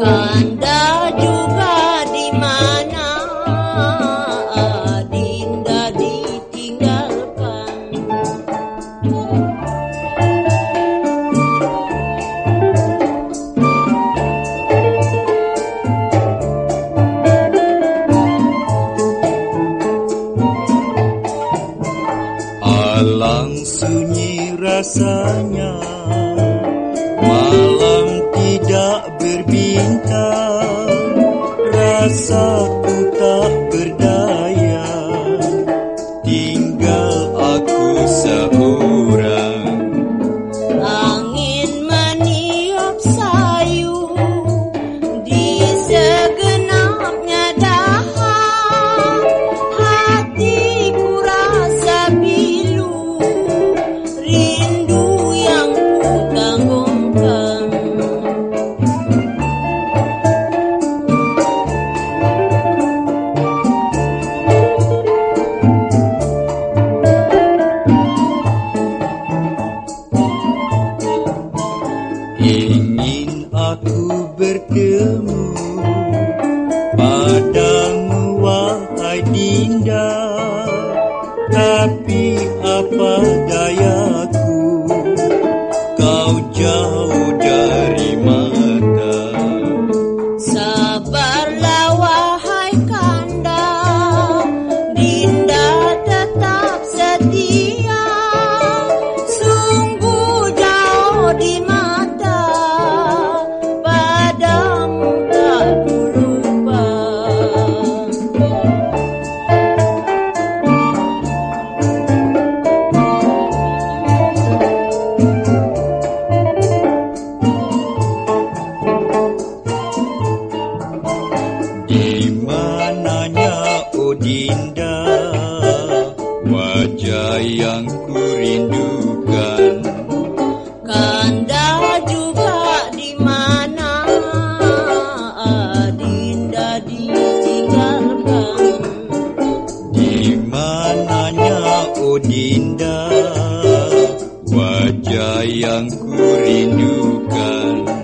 Kanda juga di mana? Dinda ditinggalkan. Alang sunyi rasanya berbintang Rasaku tak berdaya. Tinggal aku seorang Ingin aku bertemu padamu wahai Dinda. Tapi apa dayaku Dinda Wajah yang ku rindukan Kanda juga di mana? Dinda ditinggalkan Di mananya oh Dinda Wajah yang ku rindukan